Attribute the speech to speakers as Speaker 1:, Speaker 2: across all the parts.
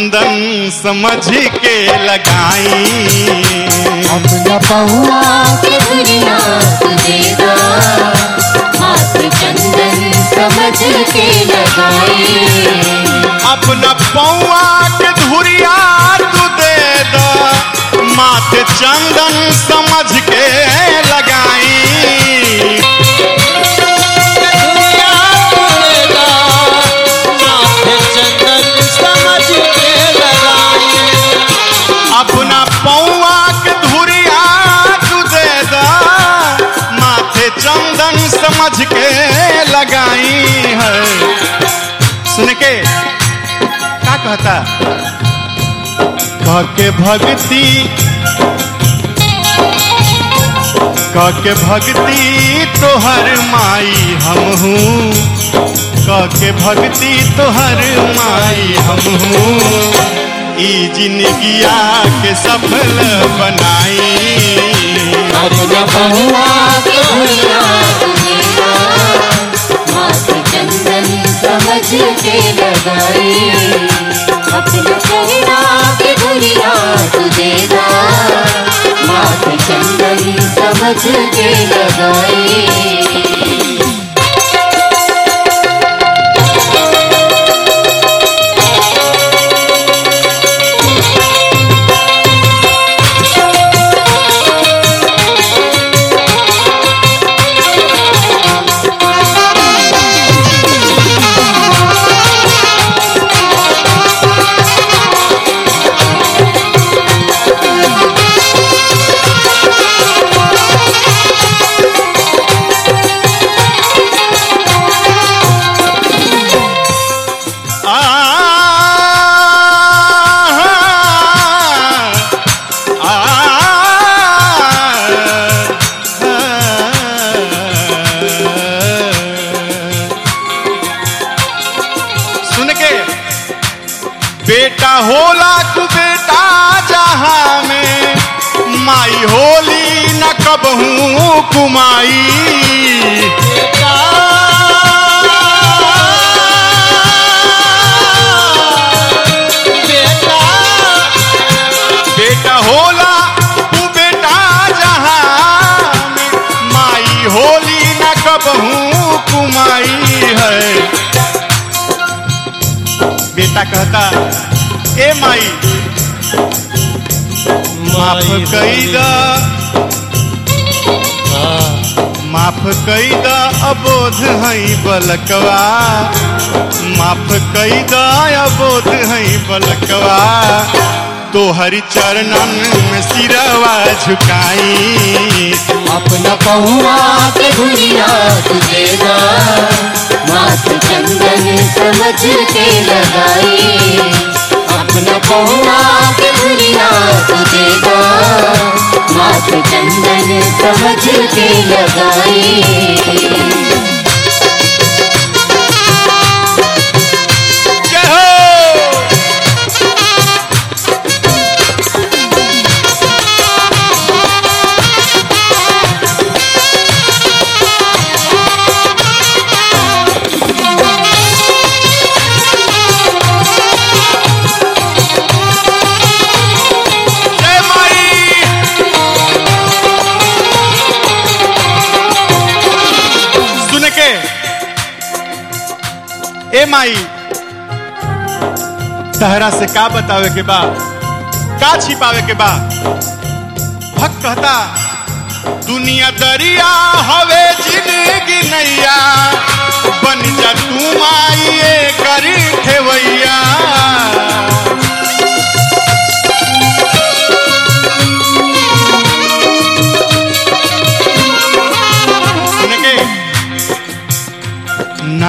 Speaker 1: चंदन समझ के लगाई।
Speaker 2: अपना पहुआ के दुनिया चंदन समझ के लगाए
Speaker 1: अपना पौआ के धुरिया तू दे द। माथे चंदन समझ के लगाई।
Speaker 3: समझ के
Speaker 1: लगाई है। सुन के? क्या कहता? कह भक्ति। कह भक्ति तोहर माई हम हूँ। कह भक्ति तोहर माई हम हूँ। जिंदगिया के सफल बनाई।
Speaker 2: अपना चेहरा के दुनिया हाथ चंदन समझ के लगाए।
Speaker 1: बेटा होला तू बेटा जहाँ में। माई होली न कबहू कुमाई। होला तू बेटा माई होली न कबहू कुमाई है। बेटा कहता ए माई माफ़ कई द। माफ़ कई द अबोध हई बलकवा। माफ़ कई द अबोध हई बलकवा। तोहरी चरणन में सिरवा झुकाई।
Speaker 2: अपना पहुआ के दुनिया चंदन समझ के लगाए। अपना पहुआ के दुनिया देगा माथ चंदन समझ के लगाए।
Speaker 1: ए माई तहरा से का बतावे के बा का छिपावे के बा भक्त कहता दुनिया दरिया हवे ज़िंदगी नैया, बन जा तू माई करी ठेवैया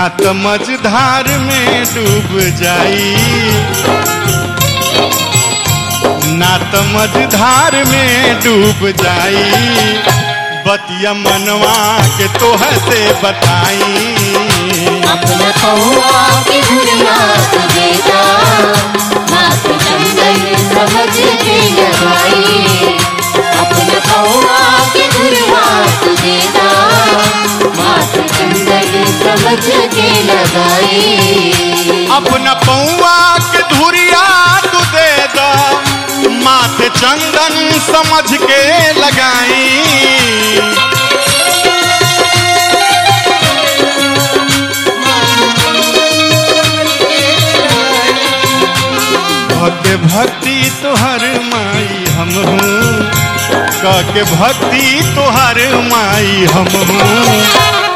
Speaker 1: ना तो मझधार में डूब जाई। नात मझधार में डूब जाई। बतिया मनवा के तोह से बताई।
Speaker 2: के अपना
Speaker 1: पौआ के धुरिया चंदन समझ के लगाई। के भक्ति तोहर माई हम हूँ। के भक्ति तोहर माई हम हूँ।